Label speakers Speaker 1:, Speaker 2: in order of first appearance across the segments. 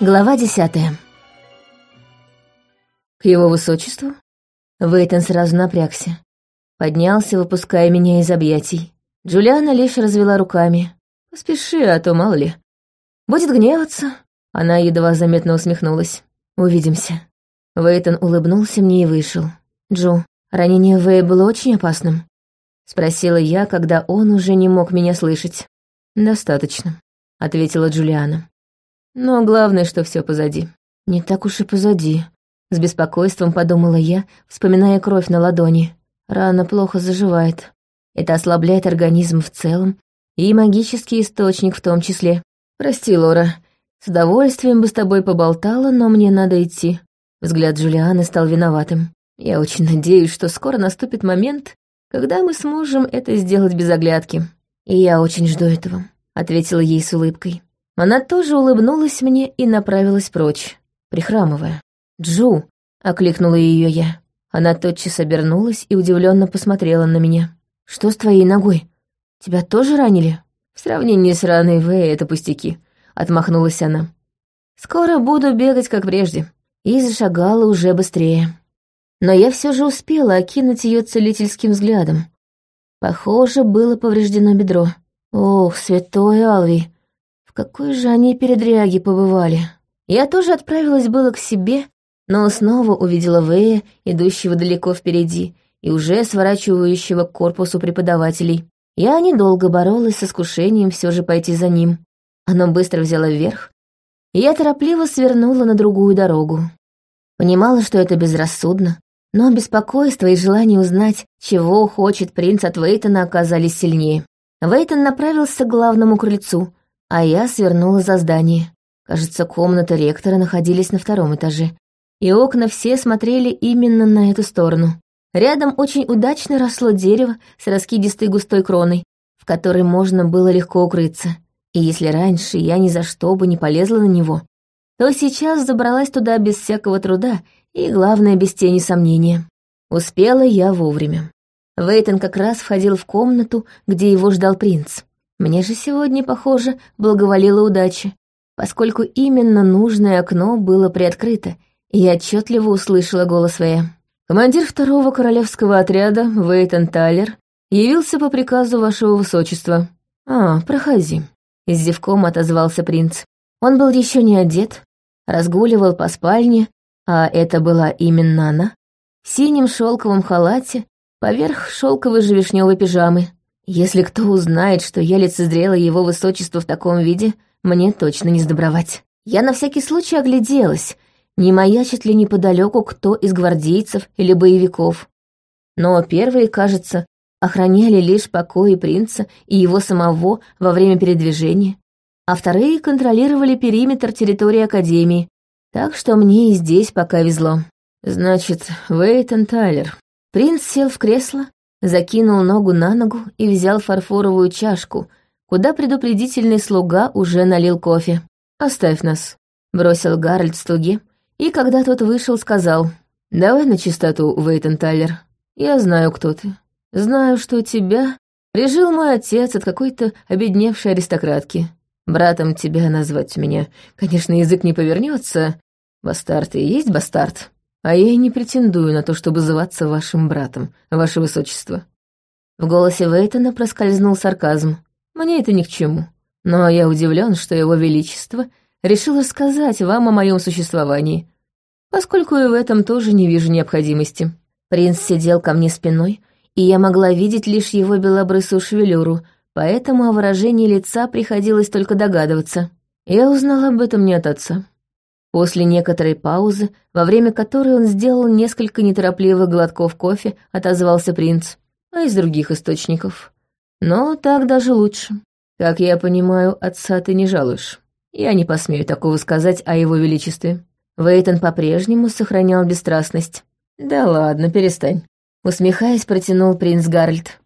Speaker 1: Глава десятая. К его высочеству? Вейтон сразу напрягся. Поднялся, выпуская меня из объятий. Джулиана лишь развела руками. «Поспеши, а то мало ли. Будет гневаться». Она едва заметно усмехнулась. «Увидимся». Вейтон улыбнулся мне и вышел. «Джо, ранение Вэй было очень опасным?» Спросила я, когда он уже не мог меня слышать. «Достаточно», — ответила Джулиана. Но главное, что все позади. Не так уж и позади. С беспокойством подумала я, вспоминая кровь на ладони. Рана плохо заживает. Это ослабляет организм в целом, и магический источник в том числе. Прости, Лора, с удовольствием бы с тобой поболтала, но мне надо идти. Взгляд Джулианы стал виноватым. Я очень надеюсь, что скоро наступит момент, когда мы сможем это сделать без оглядки. И я очень жду этого, ответила ей с улыбкой. Она тоже улыбнулась мне и направилась прочь, прихрамывая. «Джу!» — окликнула ее я. Она тотчас обернулась и удивленно посмотрела на меня. «Что с твоей ногой? Тебя тоже ранили?» «В сравнении с раной Вэй это пустяки», — отмахнулась она. «Скоро буду бегать, как прежде». И зашагала уже быстрее. Но я все же успела окинуть ее целительским взглядом. Похоже, было повреждено бедро. Ох, святой Алви, какой же они передряги побывали. Я тоже отправилась было к себе, но снова увидела Вэя, идущего далеко впереди, и уже сворачивающего к корпусу преподавателей. Я недолго боролась с искушением все же пойти за ним. Оно быстро взяло вверх, и я торопливо свернула на другую дорогу. Понимала, что это безрассудно, но беспокойство и желание узнать, чего хочет принц от Вейтона, оказались сильнее. Вейтон направился к главному крыльцу, а я свернула за здание. Кажется, комната ректора находились на втором этаже, и окна все смотрели именно на эту сторону. Рядом очень удачно росло дерево с раскидистой густой кроной, в которой можно было легко укрыться. И если раньше я ни за что бы не полезла на него, то сейчас забралась туда без всякого труда и, главное, без тени сомнения. Успела я вовремя. Вейтон как раз входил в комнату, где его ждал принц. Мне же сегодня, похоже, благоволила удача, поскольку именно нужное окно было приоткрыто, и я отчетливо услышала голос Вэя. «Командир второго королевского отряда, Вейтон Тайлер, явился по приказу вашего высочества». «А, проходи», — с зевком отозвался принц. Он был еще не одет, разгуливал по спальне, а это была именно она, в синем шелковом халате, поверх шелковой же вишневой пижамы. Если кто узнает, что я лицезрела его высочество в таком виде, мне точно не сдобровать. Я на всякий случай огляделась, не маячит ли неподалеку кто из гвардейцев или боевиков. Но первые, кажется, охраняли лишь покои принца и его самого во время передвижения, а вторые контролировали периметр территории Академии, так что мне и здесь пока везло. Значит, Вейтон Тайлер. Принц сел в кресло, закинул ногу на ногу и взял фарфоровую чашку, куда предупредительный слуга уже налил кофе. «Оставь нас», — бросил Гарольд слуге, и когда тот вышел, сказал, «Давай на чистоту, Вейтон Тайлер. Я знаю, кто ты. Знаю, что тебя прижил мой отец от какой-то обедневшей аристократки. Братом тебя назвать меня, конечно, язык не повернется. Бастард и есть бастард. А я и не претендую на то, чтобы зваться вашим братом, ваше высочество». В голосе Вейтона проскользнул сарказм. «Мне это ни к чему. Но я удивлен, что его величество решил рассказать вам о моем существовании, поскольку и в этом тоже не вижу необходимости». Принц сидел ко мне спиной, и я могла видеть лишь его белобрысую шевелюру, поэтому о выражении лица приходилось только догадываться. Я узнала об этом не от отца. После некоторой паузы, во время которой он сделал несколько неторопливых глотков кофе, отозвался принц, а из других источников. Но так даже лучше. Как я понимаю, отца ты не жалуешь. Я не посмею такого сказать о его величестве. Вейтон по-прежнему сохранял бесстрастность. «Да ладно, перестань», — усмехаясь, протянул принц Гарольд.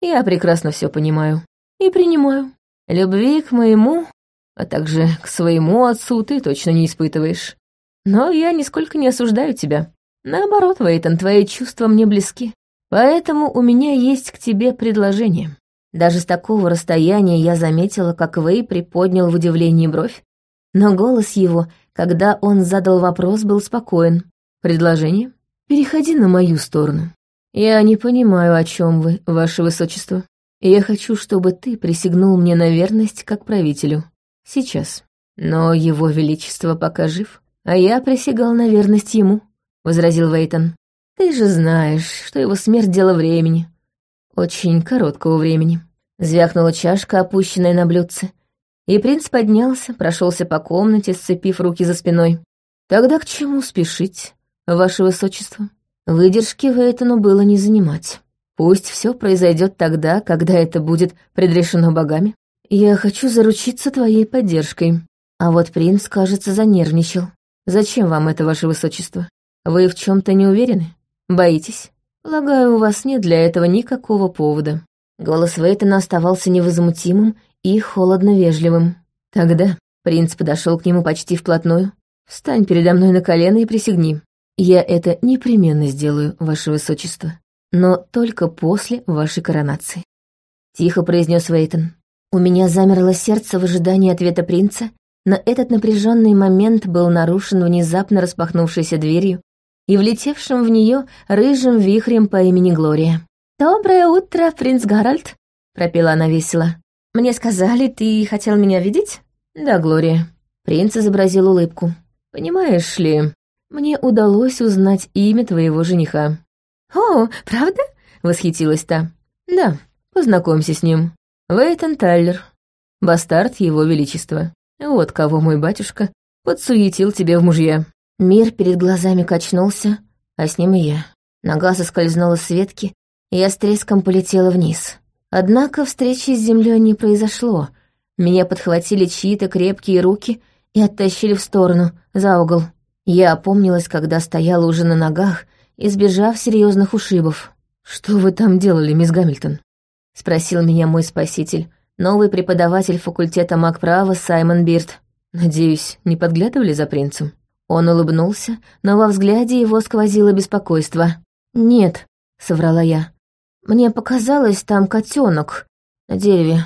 Speaker 1: «Я прекрасно все понимаю. И принимаю. Любви к моему а также к своему отцу ты точно не испытываешь. Но я нисколько не осуждаю тебя. Наоборот, Вейтон, твои чувства мне близки. Поэтому у меня есть к тебе предложение». Даже с такого расстояния я заметила, как Вей приподнял в удивлении бровь, но голос его, когда он задал вопрос, был спокоен. «Предложение? Переходи на мою сторону. Я не понимаю, о чем вы, ваше высочество. Я хочу, чтобы ты присягнул мне на верность как правителю. Сейчас. Но его величество пока жив, а я присягал на верность ему», — возразил Вейтон. «Ты же знаешь, что его смерть — дело времени. Очень короткого времени». Звякнула чашка, опущенная на блюдце, и принц поднялся, прошелся по комнате, сцепив руки за спиной. «Тогда к чему спешить, ваше высочество? Выдержки Вейтону было не занимать. Пусть все произойдет тогда, когда это будет предрешено богами. Я хочу заручиться твоей поддержкой». А вот принц, кажется, занервничал. «Зачем вам это, ваше высочество? Вы в чем то не уверены? Боитесь? Полагаю, у вас нет для этого никакого повода». Голос Вейтона оставался невозмутимым и холодно-вежливым. Тогда принц подошел к нему почти вплотную. «Встань передо мной на колено и присягни. Я это непременно сделаю, ваше высочество, но только после вашей коронации». Тихо произнес Вейтон. У меня замерло сердце в ожидании ответа принца, но этот напряженный момент был нарушен внезапно распахнувшейся дверью и влетевшим в нее рыжим вихрем по имени Глория. «Доброе утро, принц Гарольд», — пропела она весело. «Мне сказали, ты хотел меня видеть?» «Да, Глория». Принц изобразил улыбку. «Понимаешь ли, мне удалось узнать имя твоего жениха». «О, правда?» — восхитилась та. «Да, познакомься с ним. Вейтон Тайлер, бастард его величества. Вот кого мой батюшка подсуетил тебе в мужья». Мир перед глазами качнулся, а с ним и я. Нога соскользнула с ветки, и я с треском полетела вниз. Однако встречи с землей не произошло. Меня подхватили чьи-то крепкие руки и оттащили в сторону, за угол. Я опомнилась, когда стояла уже на ногах, избежав серьезных ушибов. «Что вы там делали, мисс Гамильтон?» — спросил меня мой спаситель, новый преподаватель факультета магправа Саймон Бирд. «Надеюсь, не подглядывали за принцем?» Он улыбнулся, но во взгляде его сквозило беспокойство. «Нет», — соврала я, мне показалось, там котенок на дереве.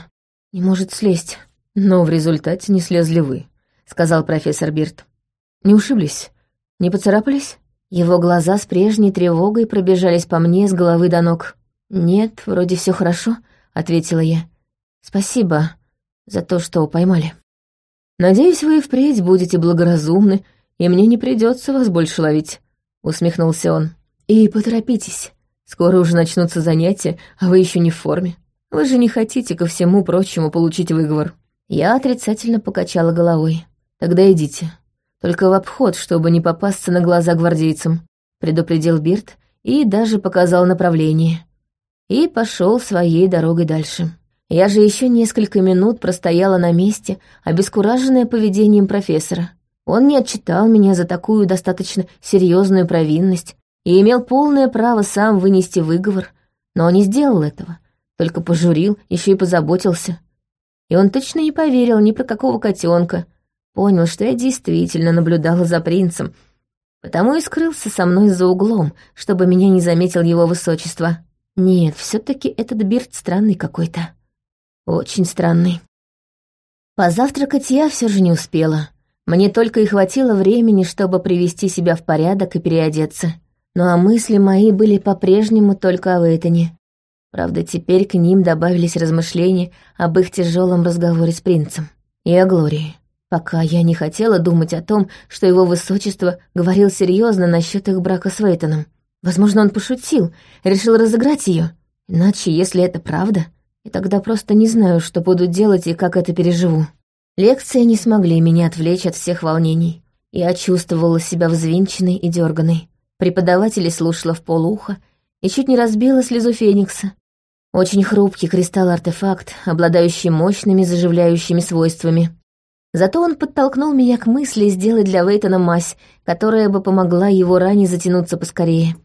Speaker 1: Не может слезть. Но в результате не слезли вы, сказал профессор Бирт. Не ушиблись? Не поцарапались? Его глаза с прежней тревогой пробежались по мне с головы до ног. «Нет, вроде все хорошо», — ответила я. «Спасибо за то, что поймали. Надеюсь, вы и впредь будете благоразумны, и мне не придется вас больше ловить», — усмехнулся он. «И поторопитесь. Скоро уже начнутся занятия, а вы еще не в форме. Вы же не хотите ко всему прочему получить выговор». Я отрицательно покачала головой. «Тогда идите. Только в обход, чтобы не попасться на глаза гвардейцам», — предупредил Бирт и даже показал направление. И пошел своей дорогой дальше. Я же еще несколько минут простояла на месте, обескураженная поведением профессора. Он не отчитал меня за такую достаточно серьезную провинность, и имел полное право сам вынести выговор, но он не сделал этого, только пожурил, еще и позаботился. И он точно не поверил ни про какого котенка, понял, что я действительно наблюдала за принцем, потому и скрылся со мной за углом, чтобы меня не заметил его высочество. Нет, все таки этот Бирт странный какой-то. Очень странный. Позавтракать я все же не успела. Мне только и хватило времени, чтобы привести себя в порядок и переодеться. Ну а мысли мои были по-прежнему только о Вейтоне. Правда, теперь к ним добавились размышления об их тяжелом разговоре с принцем. И о Глории. Пока я не хотела думать о том, что его высочество говорил серьезно насчет их брака с Вейтоном. Возможно, он пошутил, решил разыграть ее. Иначе, если это правда, я тогда просто не знаю, что буду делать и как это переживу. Лекции не смогли меня отвлечь от всех волнений. Я чувствовала себя взвинченной и дерганой. Преподаватель слушала в полуха и чуть не разбила слезу Феникса. Очень хрупкий кристалл-артефакт, обладающий мощными заживляющими свойствами. Зато он подтолкнул меня к мысли сделать для Вейтона мазь, которая бы помогла его ране затянуться поскорее.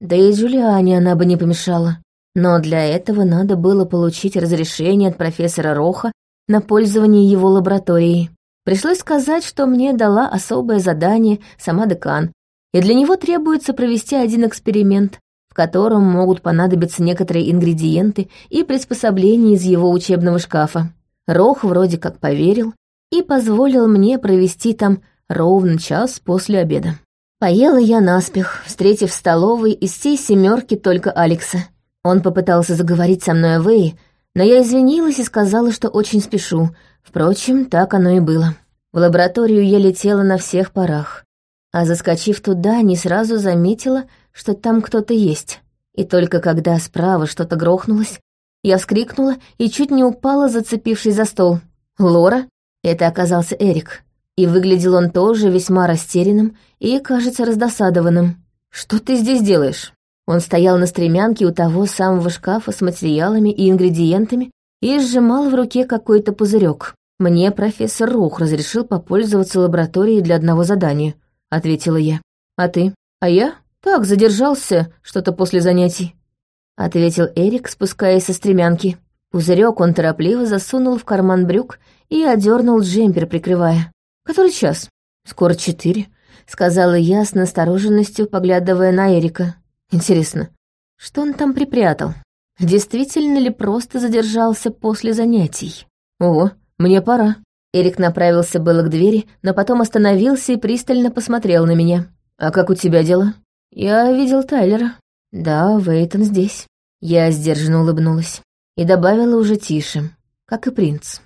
Speaker 1: Да и Джулиане она бы не помешала. Но для этого надо было получить разрешение от профессора Роха на пользование его лабораторией. Пришлось сказать, что мне дала особое задание сама декан, и для него требуется провести один эксперимент, в котором могут понадобиться некоторые ингредиенты и приспособления из его учебного шкафа. Рох вроде как поверил и позволил мне провести там ровно час после обеда. Поела я наспех, встретив в столовой из всей семерки только Алекса. Он попытался заговорить со мной о Вэе, но я извинилась и сказала, что очень спешу. Впрочем, так оно и было. В лабораторию я летела на всех парах. А заскочив туда, не сразу заметила, что там кто-то есть. И только когда справа что-то грохнулось, я вскрикнула и чуть не упала, зацепившись за стол. «Лора?» Это оказался Эрик. И выглядел он тоже весьма растерянным и, кажется, раздосадованным. «Что ты здесь делаешь?» Он стоял на стремянке у того самого шкафа с материалами и ингредиентами и сжимал в руке какой-то пузырек. Мне профессор Рух разрешил попользоваться лабораторией для одного задания —— ответила я. «А ты?» «А я? Так, задержался что-то после занятий», — ответил Эрик, спускаясь со стремянки. Пузырек он торопливо засунул в карман брюк и одернул джемпер, прикрывая. «Который час?» «Скоро четыре», — сказала я с настороженностью, поглядывая на Эрика. «Интересно, что он там припрятал? Действительно ли просто задержался после занятий? О, мне пора». Эрик направился было к двери, но потом остановился и пристально посмотрел на меня. «А как у тебя дела?» «Я видел Тайлера». «Да, Вейтон здесь». Я сдержанно улыбнулась и добавила уже тише, как и принц.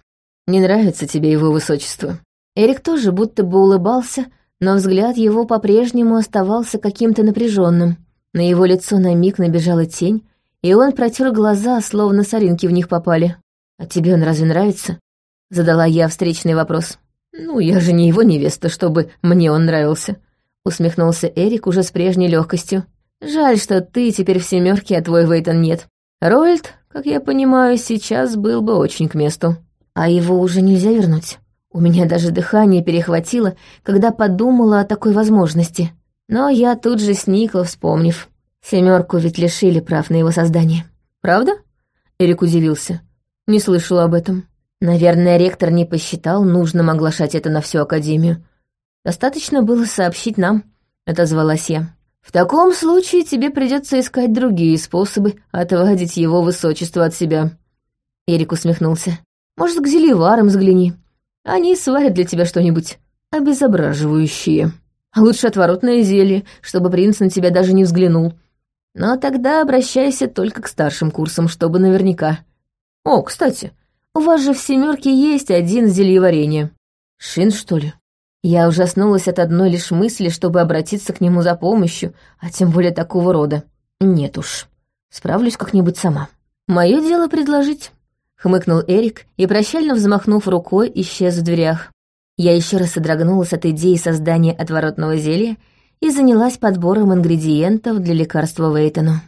Speaker 1: «Не нравится тебе его высочество». Эрик тоже будто бы улыбался, но взгляд его по-прежнему оставался каким-то напряженным. На его лицо на миг набежала тень, и он протер глаза, словно соринки в них попали. «А тебе он разве нравится?» Задала я встречный вопрос. «Ну, я же не его невеста, чтобы мне он нравился», — усмехнулся Эрик уже с прежней легкостью. «Жаль, что ты теперь в семерке, а твой Вейтон нет. Роальд, как я понимаю, сейчас был бы очень к месту. А его уже нельзя вернуть. У меня даже дыхание перехватило, когда подумала о такой возможности. Но я тут же сникла, вспомнив. Семерку ведь лишили прав на его создание. Правда? Эрик удивился. Не слышала об этом. Наверное, ректор не посчитал нужным оглашать это на всю Академию. Достаточно было сообщить нам, — отозвалась я. В таком случае тебе придется искать другие способы отводить его высочество от себя. Эрик усмехнулся. Может, к зельеварам взгляни. Они сварят для тебя что-нибудь обезображивающее. Лучше отворотное зелье, чтобы принц на тебя даже не взглянул. Но тогда обращайся только к старшим курсам, чтобы наверняка. О, кстати, у вас же в семерке есть один зельеварение. Шин, что ли? Я ужаснулась от одной лишь мысли, чтобы обратиться к нему за помощью, а тем более такого рода. Нет уж, справлюсь как-нибудь сама. Мое дело предложить. Хмыкнул Эрик и, прощально взмахнув рукой, исчез в дверях. Я еще раз содрогнулась от идеи создания отворотного зелья и занялась подбором ингредиентов для лекарства Вейтону.